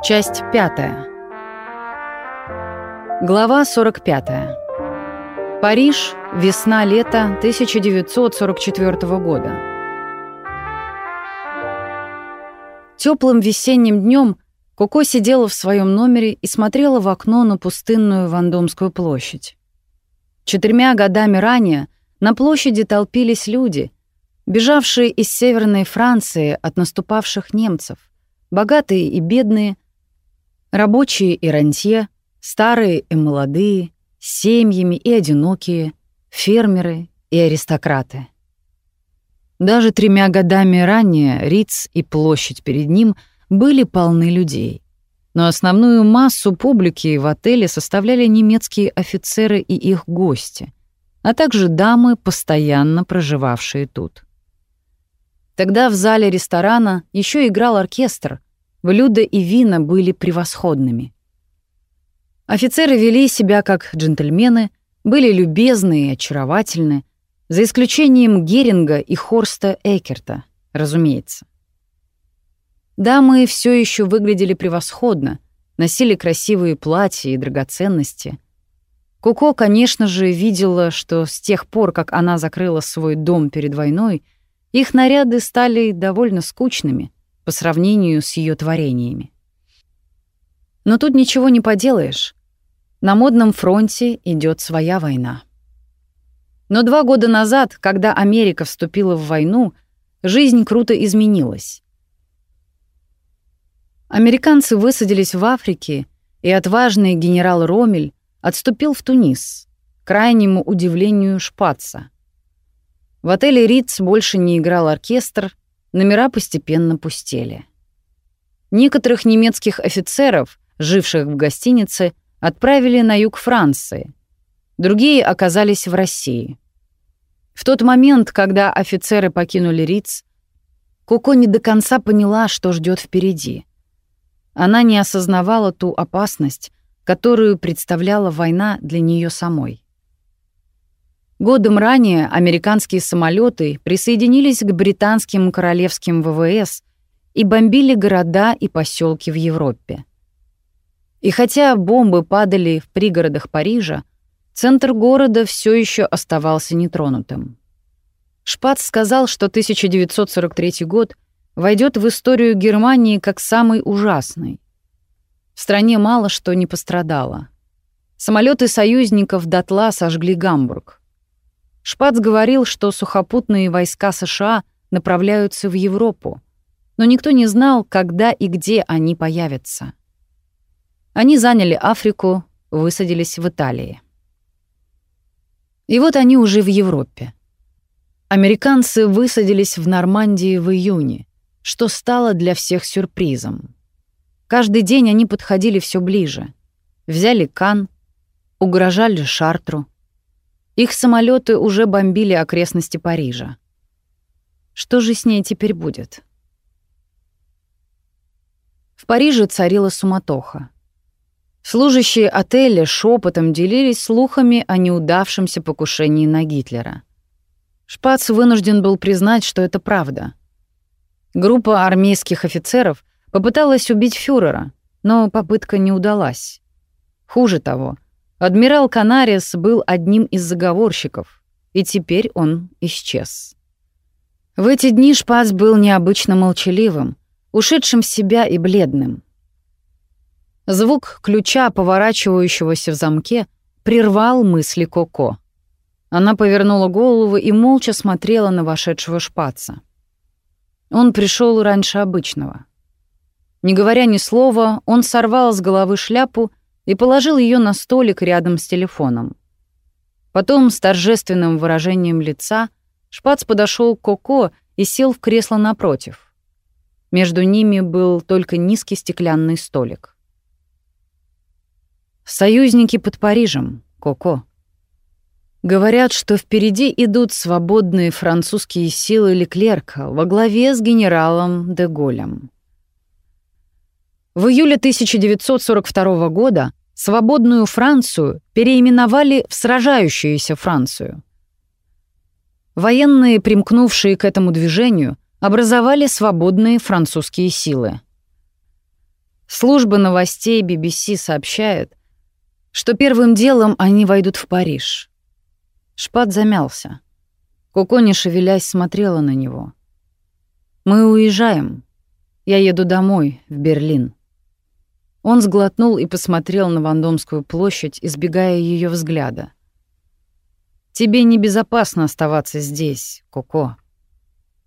Часть пятая. Глава 45. Париж, весна-лето 1944 года. Теплым весенним днем Коко сидела в своем номере и смотрела в окно на пустынную Вандомскую площадь. Четырьмя годами ранее на площади толпились люди, бежавшие из Северной Франции от наступавших немцев, богатые и бедные, рабочие и рантье, старые и молодые, семьями и одинокие, фермеры и аристократы. Даже тремя годами ранее Риц и площадь перед ним были полны людей. Но основную массу публики в отеле составляли немецкие офицеры и их гости, а также дамы, постоянно проживавшие тут. Тогда в зале ресторана еще играл оркестр, блюда и вина были превосходными. Офицеры вели себя как джентльмены, были любезны и очаровательны, за исключением Геринга и Хорста Экерта, разумеется. Дамы все еще выглядели превосходно, носили красивые платья и драгоценности. Куко, конечно же, видела, что с тех пор, как она закрыла свой дом перед войной, их наряды стали довольно скучными по сравнению с ее творениями. Но тут ничего не поделаешь. На модном фронте идет своя война. Но два года назад, когда Америка вступила в войну, жизнь круто изменилась. Американцы высадились в Африке, и отважный генерал Ромель отступил в Тунис, к крайнему удивлению Шпаца. В отеле Риц больше не играл оркестр, номера постепенно пустели. Некоторых немецких офицеров, живших в гостинице, отправили на юг Франции. Другие оказались в России. В тот момент, когда офицеры покинули Риц, Коко не до конца поняла, что ждет впереди. Она не осознавала ту опасность, которую представляла война для нее самой. Годом ранее американские самолеты присоединились к британским королевским ВВС и бомбили города и поселки в Европе. И хотя бомбы падали в пригородах Парижа, центр города все еще оставался нетронутым. Шпац сказал, что 1943 год войдет в историю Германии как самый ужасный. В стране мало что не пострадало. Самолеты союзников дотла сожгли Гамбург. Шпац говорил, что сухопутные войска США направляются в Европу, но никто не знал, когда и где они появятся. Они заняли Африку, высадились в Италии. И вот они уже в Европе. Американцы высадились в Нормандии в июне, что стало для всех сюрпризом. Каждый день они подходили все ближе. Взяли Кан, угрожали Шартру. Их самолеты уже бомбили окрестности Парижа. Что же с ней теперь будет? В Париже царила суматоха. Служащие отеля шепотом делились слухами о неудавшемся покушении на Гитлера. Шпац вынужден был признать, что это правда. Группа армейских офицеров попыталась убить фюрера, но попытка не удалась. Хуже того, адмирал Канарис был одним из заговорщиков, и теперь он исчез. В эти дни Шпац был необычно молчаливым, ушедшим в себя и бледным — Звук ключа, поворачивающегося в замке, прервал мысли Коко. Она повернула голову и молча смотрела на вошедшего шпаца. Он пришел раньше обычного. Не говоря ни слова, он сорвал с головы шляпу и положил ее на столик рядом с телефоном. Потом с торжественным выражением лица шпац подошел к Коко и сел в кресло напротив. Между ними был только низкий стеклянный столик. Союзники под Парижем, Коко. Говорят, что впереди идут свободные французские силы Леклерка во главе с генералом де Голем. В июле 1942 года свободную Францию переименовали в сражающуюся Францию. Военные, примкнувшие к этому движению, образовали свободные французские силы. Служба новостей BBC сообщает, что первым делом они войдут в Париж. Шпат замялся. Коко, шевелясь, смотрела на него. «Мы уезжаем. Я еду домой, в Берлин». Он сглотнул и посмотрел на Вандомскую площадь, избегая ее взгляда. «Тебе небезопасно оставаться здесь, Коко».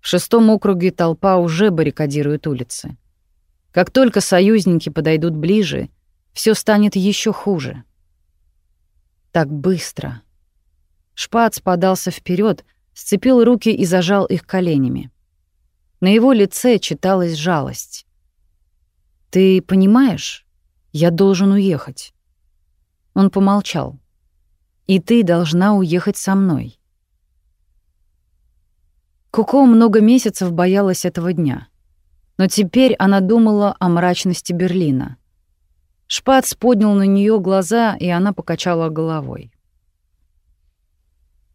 В шестом округе толпа уже баррикадирует улицы. Как только союзники подойдут ближе, все станет еще хуже. Так быстро. Шпац подался вперед, сцепил руки и зажал их коленями. На его лице читалась жалость. «Ты понимаешь? Я должен уехать». Он помолчал. «И ты должна уехать со мной». Куко много месяцев боялась этого дня. Но теперь она думала о мрачности Берлина. Шпац поднял на нее глаза, и она покачала головой.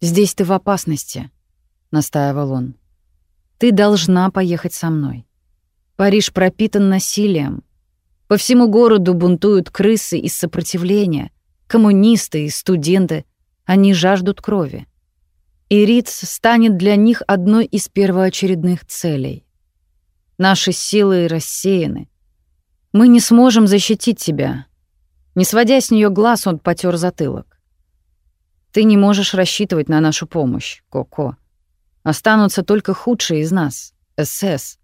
«Здесь ты в опасности», — настаивал он. «Ты должна поехать со мной. Париж пропитан насилием. По всему городу бунтуют крысы из сопротивления, коммунисты и студенты. Они жаждут крови и Риц станет для них одной из первоочередных целей. Наши силы рассеяны. Мы не сможем защитить тебя. Не сводя с нее глаз, он потер затылок. Ты не можешь рассчитывать на нашу помощь, Коко. Останутся только худшие из нас, СС.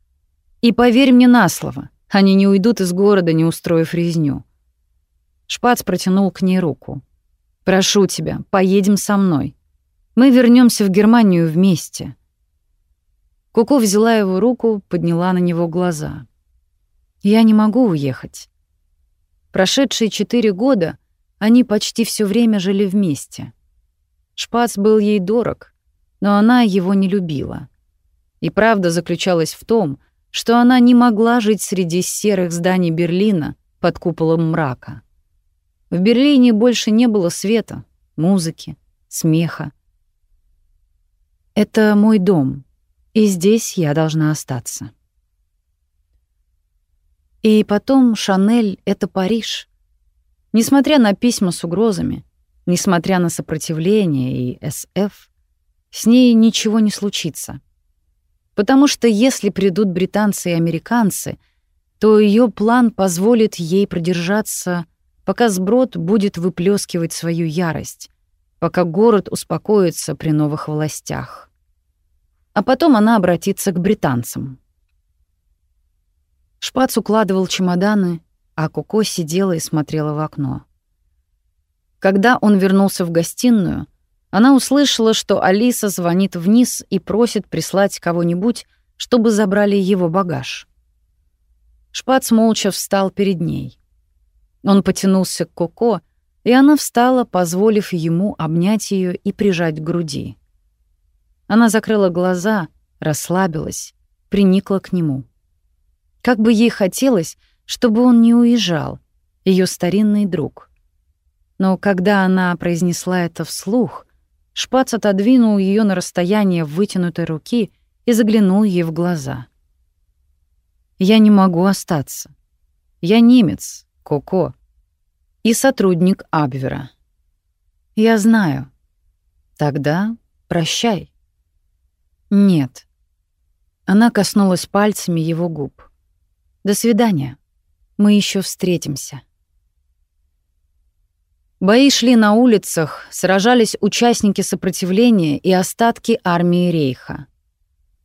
И поверь мне на слово, они не уйдут из города, не устроив резню. Шпац протянул к ней руку. «Прошу тебя, поедем со мной. Мы вернемся в Германию вместе. Куку взяла его руку, подняла на него глаза. Я не могу уехать. Прошедшие четыре года они почти все время жили вместе. Шпац был ей дорог, но она его не любила. И правда заключалась в том, что она не могла жить среди серых зданий Берлина под куполом мрака. В Берлине больше не было света, музыки, смеха. Это мой дом, и здесь я должна остаться. И потом Шанель — это Париж. Несмотря на письма с угрозами, несмотря на сопротивление и СФ, с ней ничего не случится. Потому что если придут британцы и американцы, то ее план позволит ей продержаться, пока сброд будет выплескивать свою ярость, пока город успокоится при новых властях. А потом она обратится к британцам. Шпац укладывал чемоданы, а Коко сидела и смотрела в окно. Когда он вернулся в гостиную, она услышала, что Алиса звонит вниз и просит прислать кого-нибудь, чтобы забрали его багаж. Шпац молча встал перед ней. Он потянулся к Коко, и она встала, позволив ему обнять ее и прижать к груди. Она закрыла глаза, расслабилась, приникла к нему. Как бы ей хотелось, чтобы он не уезжал, ее старинный друг. Но когда она произнесла это вслух, Шпац отодвинул ее на расстояние вытянутой руки и заглянул ей в глаза. «Я не могу остаться. Я немец, Коко и сотрудник Абвера. Я знаю. Тогда прощай. Нет. Она коснулась пальцами его губ. До свидания. Мы еще встретимся. Бои шли на улицах, сражались участники сопротивления и остатки армии Рейха.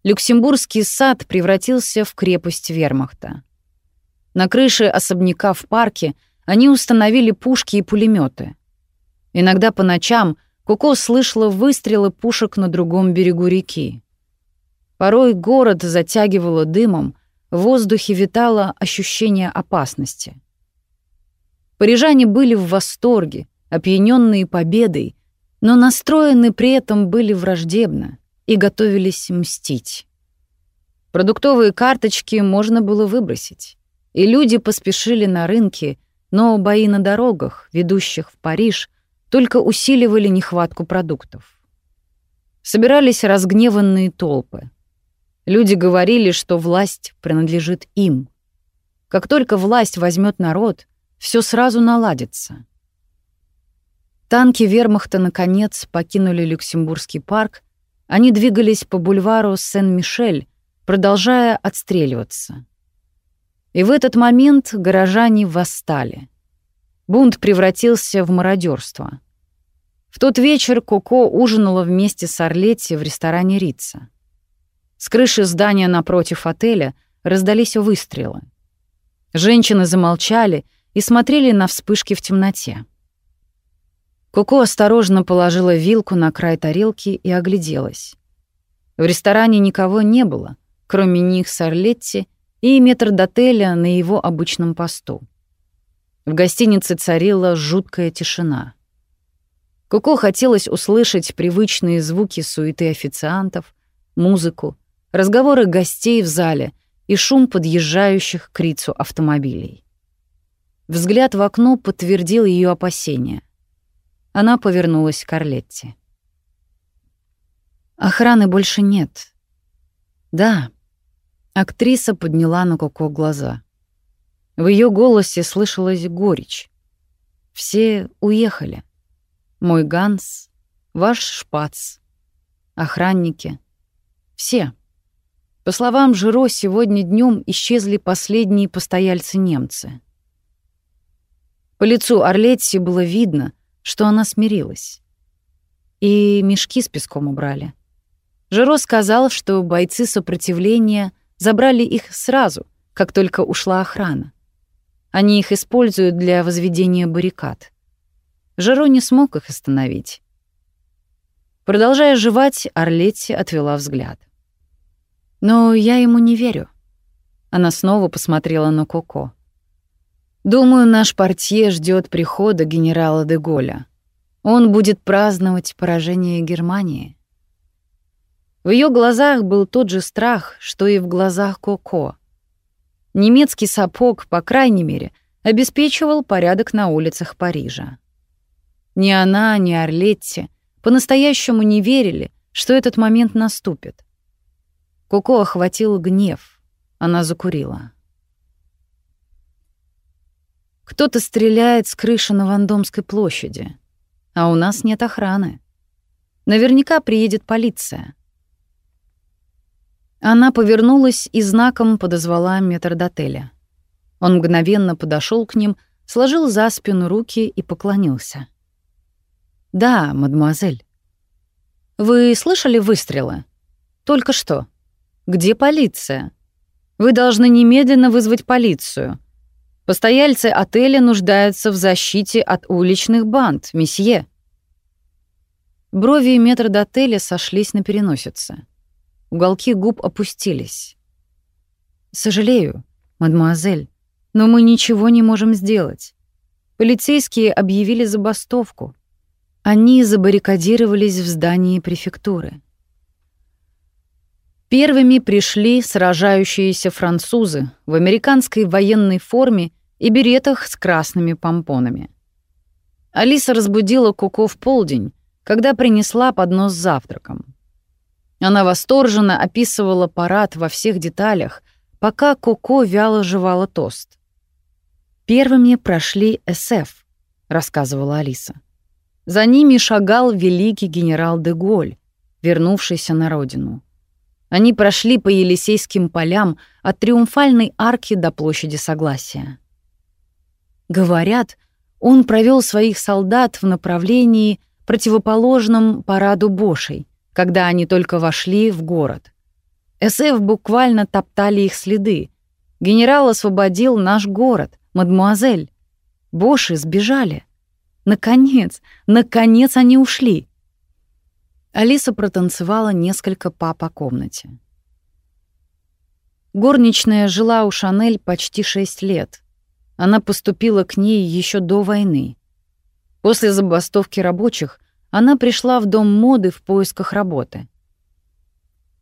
Люксембургский сад превратился в крепость вермахта. На крыше особняка в парке они установили пушки и пулеметы. Иногда по ночам Куко слышала выстрелы пушек на другом берегу реки. Порой город затягивало дымом, в воздухе витало ощущение опасности. Парижане были в восторге, опьяненные победой, но настроены при этом были враждебно и готовились мстить. Продуктовые карточки можно было выбросить, и люди поспешили на рынки но бои на дорогах, ведущих в Париж, только усиливали нехватку продуктов. Собирались разгневанные толпы. Люди говорили, что власть принадлежит им. Как только власть возьмет народ, все сразу наладится. Танки вермахта, наконец, покинули Люксембургский парк. Они двигались по бульвару Сен-Мишель, продолжая отстреливаться. И в этот момент горожане восстали. Бунт превратился в мародерство. В тот вечер Коко ужинала вместе с Орлетти в ресторане Рица. С крыши здания напротив отеля раздались выстрелы. Женщины замолчали и смотрели на вспышки в темноте. Коко осторожно положила вилку на край тарелки и огляделась. В ресторане никого не было, кроме них с Орлетти и метрдотеля на его обычном посту. В гостинице царила жуткая тишина. Коко хотелось услышать привычные звуки суеты официантов, музыку, разговоры гостей в зале и шум подъезжающих к Рицу автомобилей. Взгляд в окно подтвердил ее опасения. Она повернулась к Орлетте. «Охраны больше нет». «Да». Актриса подняла на Коко глаза. В ее голосе слышалась горечь. «Все уехали. Мой Ганс, ваш Шпац, охранники. Все». По словам Жиро, сегодня днем исчезли последние постояльцы-немцы. По лицу Орлетти было видно — что она смирилась. И мешки с песком убрали. Жиро сказал, что бойцы сопротивления забрали их сразу, как только ушла охрана. Они их используют для возведения баррикад. Жиро не смог их остановить. Продолжая жевать, Орлетти отвела взгляд. «Но я ему не верю». Она снова посмотрела на Коко. Думаю, наш портье ждет прихода генерала де Голля. Он будет праздновать поражение Германии. В ее глазах был тот же страх, что и в глазах Коко. Немецкий сапог, по крайней мере, обеспечивал порядок на улицах Парижа. Ни она, ни Орлетти по-настоящему не верили, что этот момент наступит. Коко охватил гнев. Она закурила. Кто-то стреляет с крыши на Вандомской площади, а у нас нет охраны. Наверняка приедет полиция. Она повернулась и знаком подозвала метрдотеля. Он мгновенно подошел к ним, сложил за спину руки и поклонился. «Да, мадемуазель». «Вы слышали выстрелы?» «Только что. Где полиция? Вы должны немедленно вызвать полицию. Постояльцы отеля нуждаются в защите от уличных банд, месье. Брови метрдотеля сошлись на переносице. Уголки губ опустились. «Сожалею, мадемуазель, но мы ничего не можем сделать. Полицейские объявили забастовку. Они забаррикадировались в здании префектуры. Первыми пришли сражающиеся французы в американской военной форме и беретах с красными помпонами. Алиса разбудила Коко в полдень, когда принесла поднос с завтраком. Она восторженно описывала парад во всех деталях, пока Коко вяло жевала тост. «Первыми прошли СФ», — рассказывала Алиса. За ними шагал великий генерал де Голь, вернувшийся на родину. Они прошли по Елисейским полям от Триумфальной арки до площади Согласия. Говорят, он провел своих солдат в направлении, противоположном параду Бошей, когда они только вошли в город. СФ буквально топтали их следы. Генерал освободил наш город, мадмуазель. Боши сбежали. Наконец, наконец они ушли. Алиса протанцевала несколько па по комнате. Горничная жила у Шанель почти шесть лет. Она поступила к ней еще до войны. После забастовки рабочих она пришла в дом моды в поисках работы.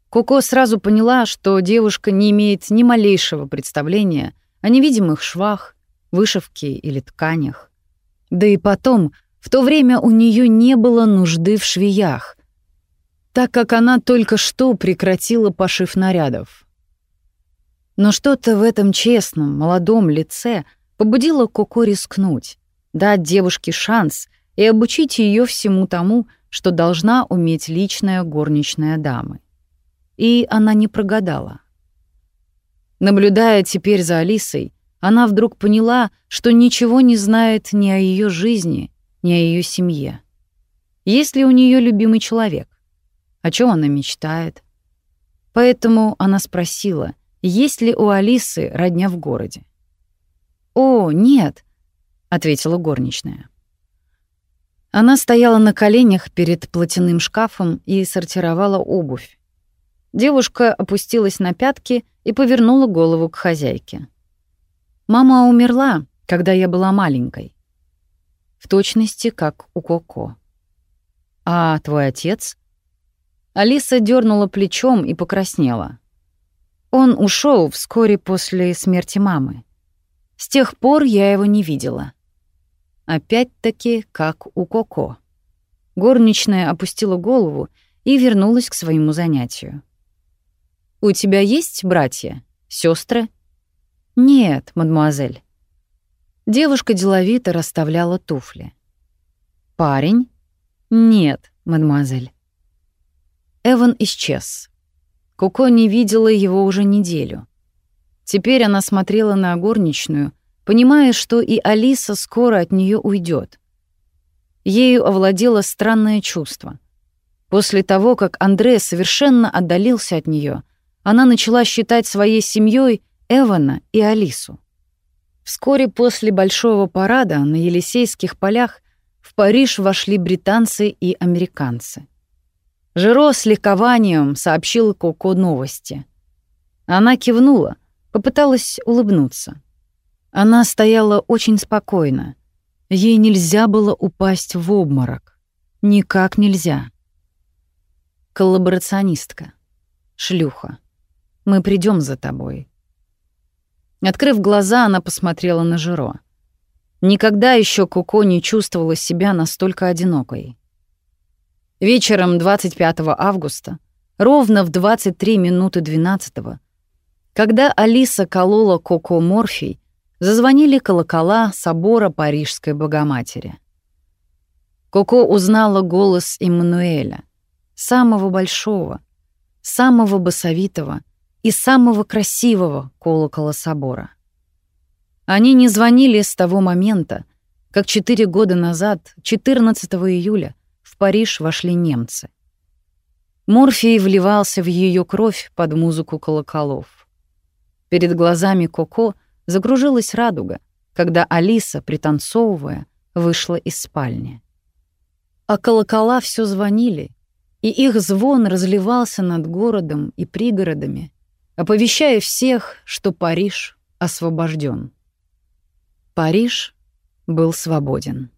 Коко сразу поняла, что девушка не имеет ни малейшего представления о невидимых швах, вышивке или тканях. Да и потом, в то время у нее не было нужды в швеях — так как она только что прекратила пошив нарядов. Но что-то в этом честном, молодом лице побудило Коко рискнуть, дать девушке шанс и обучить ее всему тому, что должна уметь личная горничная дамы. И она не прогадала. Наблюдая теперь за Алисой, она вдруг поняла, что ничего не знает ни о ее жизни, ни о ее семье. Есть ли у нее любимый человек? О чем она мечтает? Поэтому она спросила, есть ли у Алисы родня в городе. «О, нет», — ответила горничная. Она стояла на коленях перед платяным шкафом и сортировала обувь. Девушка опустилась на пятки и повернула голову к хозяйке. «Мама умерла, когда я была маленькой. В точности, как у Коко. А твой отец?» Алиса дернула плечом и покраснела. Он ушел вскоре после смерти мамы. С тех пор я его не видела. Опять-таки, как у Коко. Горничная опустила голову и вернулась к своему занятию. «У тебя есть братья? сестры? «Нет, мадемуазель». Девушка деловито расставляла туфли. «Парень?» «Нет, мадемуазель». Эван исчез. Коко не видела его уже неделю. Теперь она смотрела на горничную, понимая, что и Алиса скоро от нее уйдет. Ею овладело странное чувство. После того, как Андре совершенно отдалился от нее, она начала считать своей семьей Эвана и Алису. Вскоре после большого парада на Елисейских полях в Париж вошли британцы и американцы. Жиро с ликованием сообщил Коко новости. Она кивнула, попыталась улыбнуться. Она стояла очень спокойно. Ей нельзя было упасть в обморок. Никак нельзя. Коллаборационистка. Шлюха. Мы придем за тобой. Открыв глаза, она посмотрела на Жиро. Никогда еще Коко не чувствовала себя настолько одинокой. Вечером 25 августа, ровно в 23 минуты 12 когда Алиса колола Коко морфий, зазвонили колокола собора Парижской Богоматери. Коко узнала голос Иммануэля, самого большого, самого басовитого и самого красивого колокола собора. Они не звонили с того момента, как четыре года назад, 14 июля, Париж вошли немцы. Морфий вливался в ее кровь под музыку колоколов. Перед глазами Коко закружилась радуга, когда Алиса, пританцовывая, вышла из спальни. А колокола все звонили, и их звон разливался над городом и пригородами, оповещая всех, что Париж освобожден. Париж был свободен.